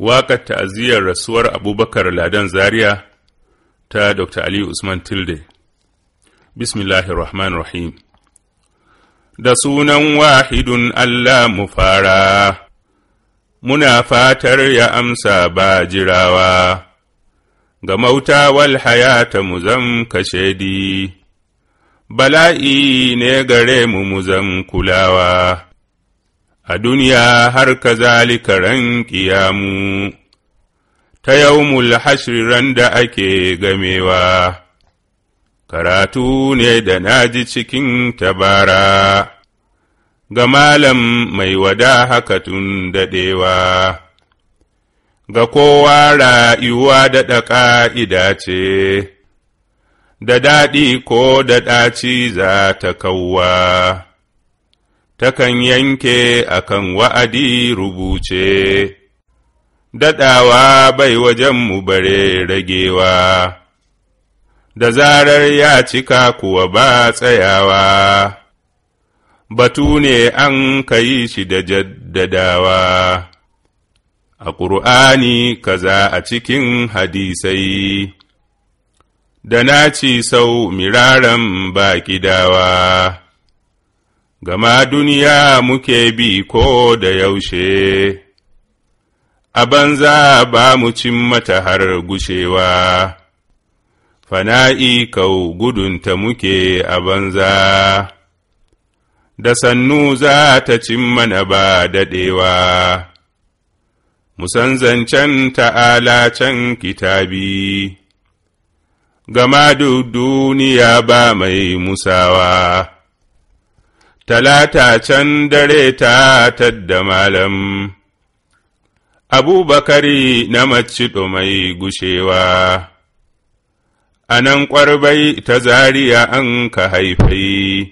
waƙar ta'aziyar rasuwar abubakar ladan zaria ta dr ali usman tilde. Bismillahir rahmanir rahim da sunan wahidun allah mu fara muna fatar ya amsa ba jirawa. Ga mauta wal hayata mu zam kashedi bala'i ne gare mu mu zam kulawa. A duniya har kazalika ran ƙiyamu ta yawmul hashri ran da ake gamewa. Karatu ne da na ji cikin tabara. Ga malam mai wada haka tun daɗewa ga kowa rayuwa daɗa ƙa'ida ce. Da daɗi ko da ɗaci za ta kawwa. Takan yanke akan wa'adi rubuce, daɗawa bai wajenmu bare ragewa, da zarar ya cika kuwa ba tsayawa, batu ne an kayi shi da jaddadawa, a ƙur'ani kaza a cikin hadisai, da naci sau miraran ba kidawa. Gama duniya muke bi ko da yaushe, a banza ba mu cin mata har gushewa, fana'i kau gudunta muke a banza, da sannu za ta cin mana ba daɗewa, musan zancen ta'ala can kitabi, gama duk duniya ba mai musawa. Talata can dare ta tadda malam, abubakari na macido mai gushewa, a nan ƙwarbai ta zariya an ka haifai,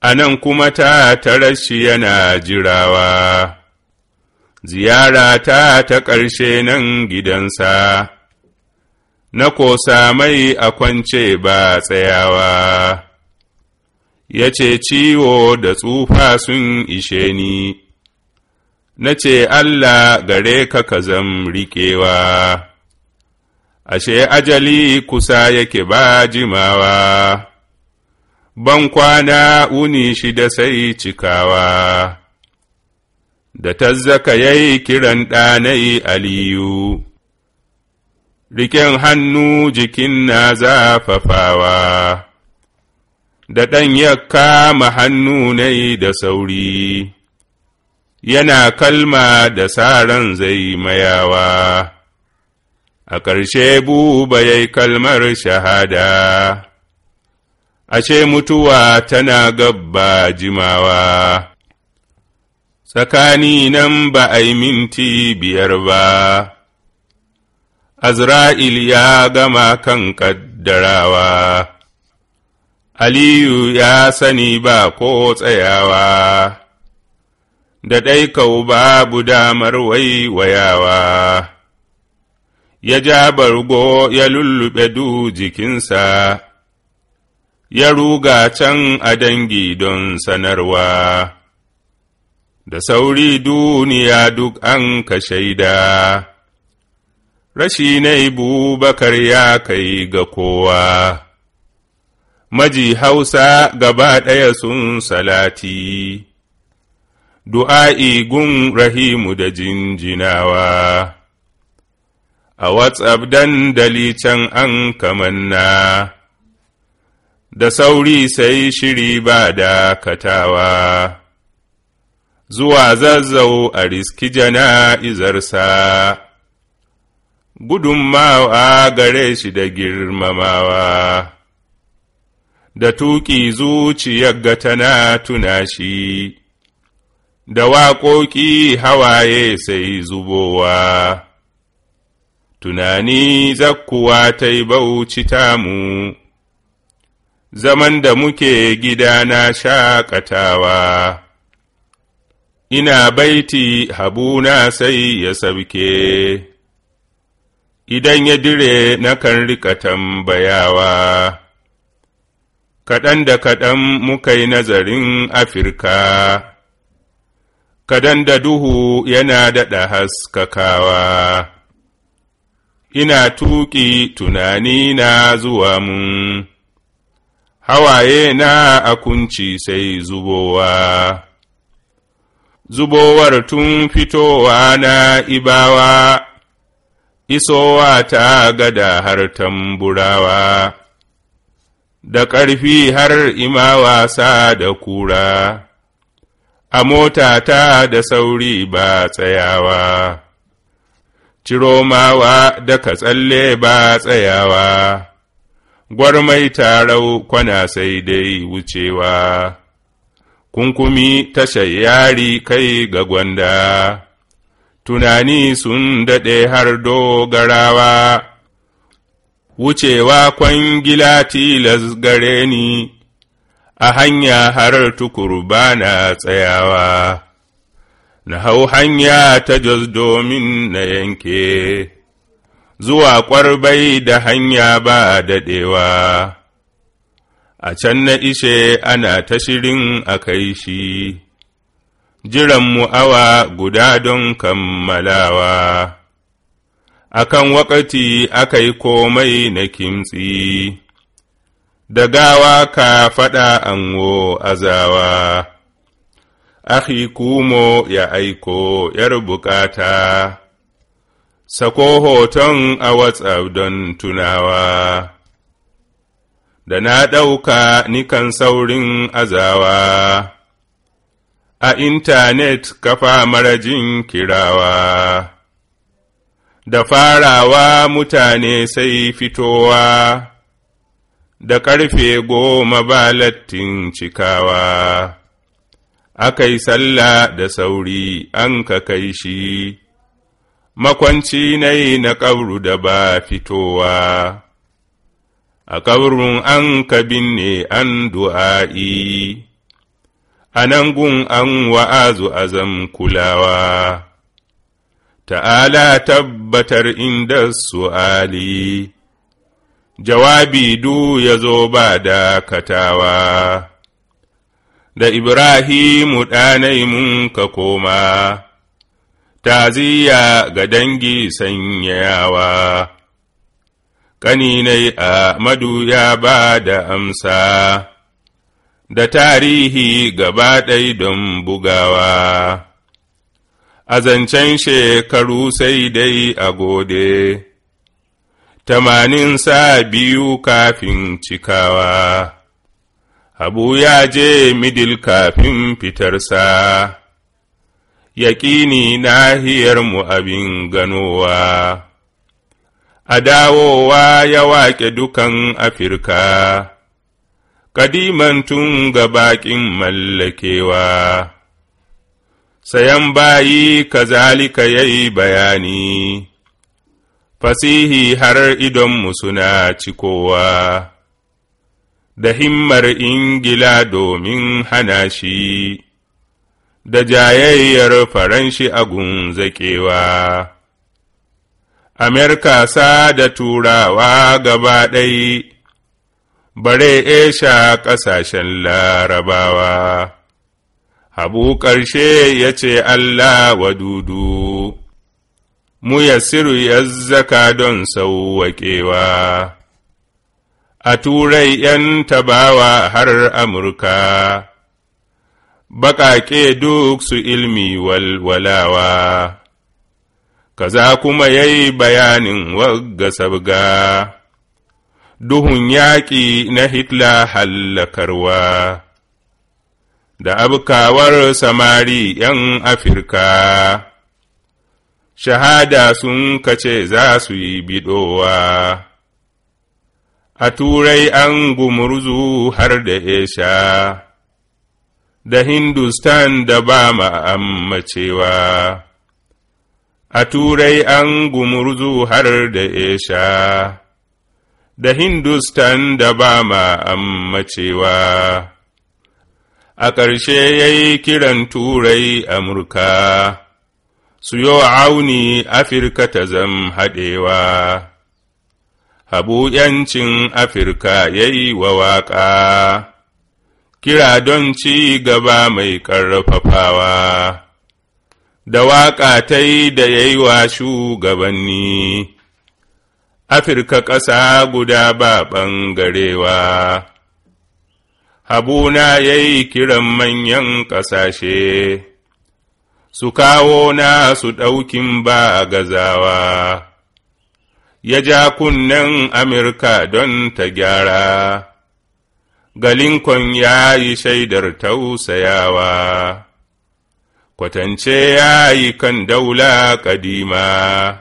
a nan kuma ta tarashi yana jirawa, ziyara ta ta ƙarshe nan gidansa, na kosa mai a kwance ba tsayawa. Ya ce ciwo da tsufa sun ishe ni, na ce Allah gare ka ka zam riƙewa, ashe ajali kusa yake ba jimawa, ban kwana uni shida sai cikawa, da tazzaka ya yi kiran ɗanai Aliyu, riƙen hannu jikin na zafafawa. Da ɗan ya kama hannu nai da sauri, yana kalma da saran zai mayawa, a ƙarshe buba ya yi kalmar shahada, ashe mutuwa tana gabba jimawa, tsakani nan ba a yi minti biyar ba, Azra'il ya gama kan ƙaddarawa. Aliyu ya sani ba ko tsayawa, da ɗaikau babu damar waiwayawa, ya ja bargo ya lullube du jikinsa, ya ruga can a dangi don sanarwa, da sauri duniya duk an ka shaida, rashi na Bakar ya kai ga kowa. Maji hausa gaba ɗaya sun salati, du'a'i gun rahimu da jinjinawa, a WhatsApp dandali can an kamanna, da sauri sai shiri ba dakatawa, zuwa zazzau a riski jana'izarsa, gudunmawa gare shi da girmamawa. Da tuƙi zuciyar ga tana tuna shi, da waƙoƙi hawaye sai zubowa, tunani zakkuwa ta yi bauci tamu, zaman da muke gida na shaƙatawa, ina baiti habuna sai ya sabke, idan ya dire nakan riƙa tambayawa. Kaɗan da kaɗan muka yi nazarin Afirka, kadan da duhu yana daɗa haskakawa. Ina tuƙi tunani na zuwa mun, hawaye na a kunci sai zubowa. Zubowar tun fitowa na ibawa, isowa ta gada har tamburawa, da ƙarfi har ima wasa da kura. a mota ta da sauri ba tsayawa, ciromawa da katsalle ba tsayawa, gwarmai tarau kwana sai dai wucewa, kunkumi tashar yari kai ga gwanda, tunani sun daɗe har dogarawa, wucewa kwangila tilas gare ni. a hanya har tukuru bana tsayawa, na hau hanya ta jos domin na yanke, zuwa ƙwarbai da hanya ba daɗewa, a can na ishe ana ta shirin a kai shi, jiran mu awa guda don kammalawa, akan wakati aka yi komai na kimtsi. da gawa ka faɗa anwo azawa, Ahi kumo ya aiko ‘yar buƙata, sako hoton a WhatsApp don tunawa, da na ɗauka nikan saurin azawa, a intanet kafa marajin kirawa, da farawa mutane sai fitowa. da ƙarfe goma ba lattin cikawa, aka yi sallah da sauri an ka kai shi, makwanci na yi na ƙabru da ba fitowa, a ƙabrun an ka binne an du'a'i, a nan gun an wa'azu azam kulawa, ta'ala tabbatar inda su'ali. jawabi du ya zo ba dakatawa, da Ibrahimu ɗanai mun ka koma, taziya ga dangi sanyayawa, ƙaninai a madu ya ba da amsa, da tarihi gaba ɗai don bugawa, a zancen shekaru sai dai a gode. tamanin sa biyu kafin cikawa, Habu ya je midil kafin fitarsa, yaƙini nahiyarmu abin ganowa, a dawowa ya waƙe dukan Afirka, kadiman tun ga baƙin mallakewa, sayan bayi kazalika ya yi bayani. fasihi har idonmu suna cikowa, da himmar Ingila domin hana shi, da jayayyar Faranshi agun zaƙewa. Amerika sa da turawa gaba ɗai, bare esha ƙasashen larabawa, habu ƙarshe ya ce Allah wa dudu. mu yassiru yazzaka don sauwaƙewa, a turai ’yan tabawa har Amurka, baƙaƙe duk su ilmi walwalawa, kaza kuma ya yi bayanin wagga sabga, duhun yaƙi na Hitler hallakarwa, da abkawar samari ’yan Afirka. shahada sun kace za su yi biɗowa, a turai an gumurzu har da esha, da Hindustan da ba ma'ammacewa, a turai an gumurzu har da esha, da Hindustan da ba ma'ammacewa, a ƙarshe ya yi kiran turai Amurka. su yo auni Afirka ta zam haɗewa, habu ’yancin Afirka ya yi wa waƙa, kira don ci gaba mai ƙarfafawa, da waƙa ta yi da ya yi wa shugabanni, Afirka ƙasa guda ba ɓangarewa, habuna ya yi kiran manyan ƙasashe, su kawo nasu ɗaukin ba gazawa, ya ja kunnen Amurka don ta gyara, ga Lincoln ya yi shaidar tausayawa. kwatance ya yi kan daula ƙadima,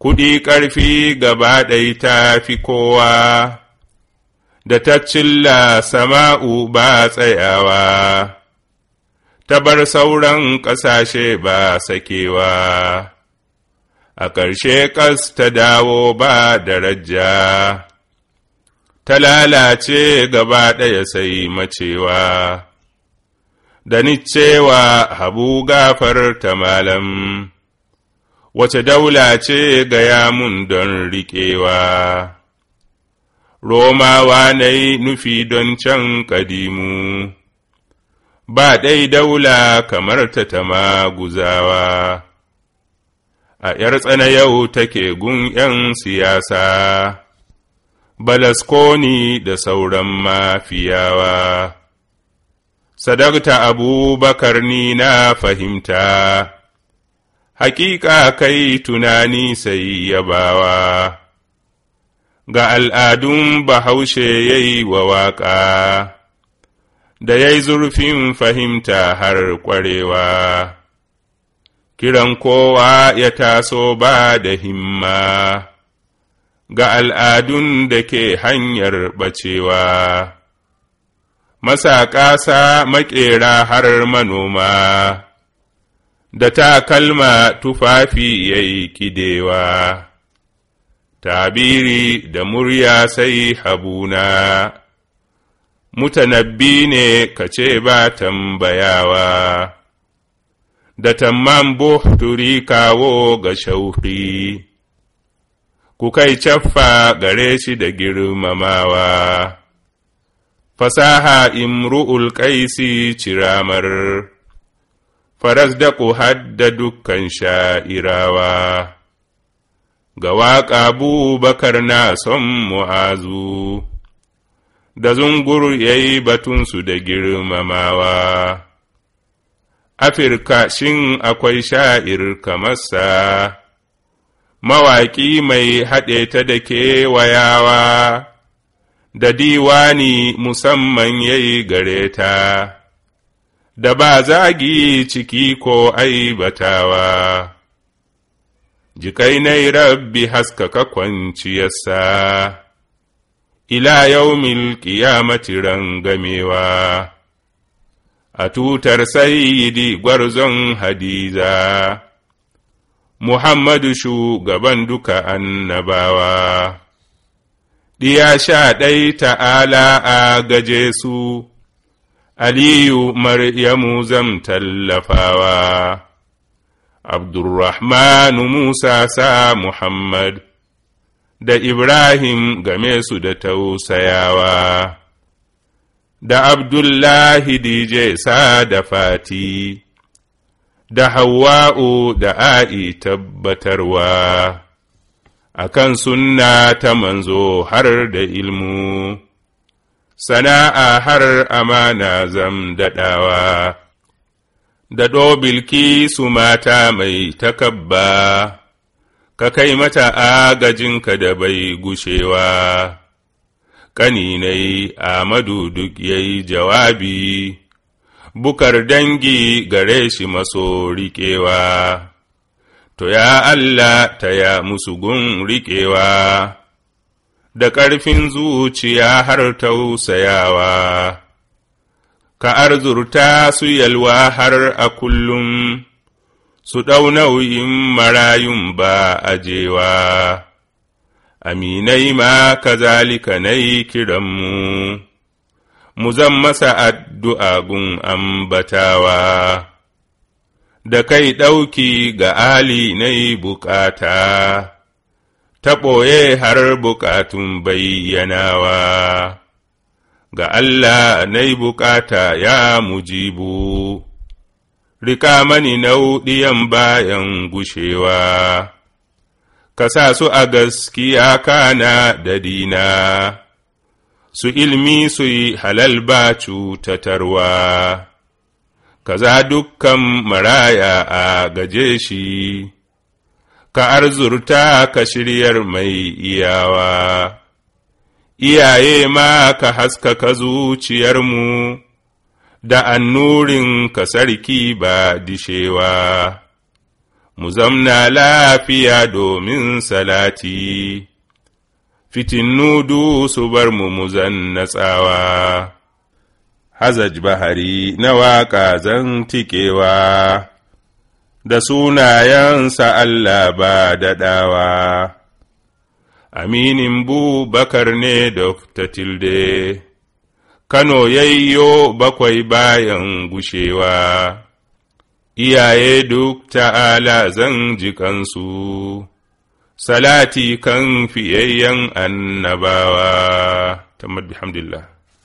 kuɗi ƙarfi gaba ɗai ta fi kowa, da ta cilla sama'u ba tsayawa, ta bar sauran ƙasashe ba sakewa, a ƙarshe ƙas ta dawo ba daraja, ta lalace gaba ɗaya sai macewa. da ni cewa habu gafar ta malam, wace daula ce gaya mun don riƙewa, Romawa na yi nufi don can ƙadimu, ba ɗai daula kamar ta tama guzawa, a ’yar tsana yau take gun ’yan siyasa, Balaskoni da sauran mafiyawa. sadakta abubakar ni na fahimta, hakika kai tunani sai yabawa, ga al'adun bahaushe ya yi wa waƙa, da ya yi zurfin fahimta har ƙwarewa, kiran kowa ya taso ba da himma, ga al'adun da ke hanyar ɓacewa. masaƙa sa maƙera har manoma, da takalma tufafi ya yi kidewa, tabiri da murya sai habuna, mutanabbi ne ka ce ba tambayawa, da tamman buhturi kawo ga shauƙi, ku kai caffa gare shi da girmamawa. fasaha imru'ul ƙaisi ciramar, faras da hadda dukkan sha'irawa, ga waƙa bubakar na son mu'azu, da zungur ya yi batunsu da girmamawa. Afirka shin akwai sha'ir kamarsa, mawaƙi mai haɗe ta da kewayawa. da diwani musamman ya yi gare ta, da ba zagi ciki ko aibatawa, jikai nai rabbi haskaka kwanciyarsa, ila yaumil ƙiyamati rangamewa, a tutar sayidi gwarzon hadiza, Muhammadu shugaban duka annabawa. Diya sha ɗai ta'ala a gaje su, Aliyu Maryamu zam tallafawa, Abdurrahmanu Musa sa Muhammad, da Ibrahim game su da tausayawa, da Abdullahi DJ sa da Fati, da Hawwa'u da A'i tabbatarwa. akan sunna ta manzo har da ilmu, sana'a har amana zam daɗawa, da ɗobilki su mata mai takabba, ka kai mata agajinka da bai gushewa, ƙaninai Amadu duk yayi jawabi, bukar dangi gare shi maso riƙewa. To, ya Allah ta ya musu gun riƙewa, da ƙarfin zuciya har tausayawa, ka arzurta su yalwa har a kullum, su ɗau nauyin marayun ba ajewa, aminai ma kazalika nai kiranmu, mu zan masa addu'a gun ambatawa. da kai ɗauki ga ali na yi buƙata, ta ɓoye har bukatun bayyanawa, ga Allah na yi buƙata ya mujibu, riƙa mani nau'iyan bayan gushewa, ka sa su a gaskiya kana da dina, su ilmi su yi halal ba cutatarwa, kaza dukkan maraya a gaje shi, ka arzurta ka shiryar mai iyawa, iyaye ma ka haskaka zuciyarmu. da annurin ka sarki ba dishewa, mu zamna lafiya domin salati, fitinnu su bar mu muzan natsawa, hazaj bahari na waƙa zan tikewa, da sunayensa Allah ba daɗawa. Aminin Bubakar ne Dr. Tilde. Kano yayyo bakwai bayan gushewa, iyaye duk ta'ala zan ji kansu, salati kan fiyayyen annabawa, tamar bihamdillah.